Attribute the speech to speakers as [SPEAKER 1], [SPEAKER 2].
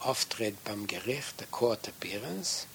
[SPEAKER 1] Auftritt beim Gericht, der Court Appearance.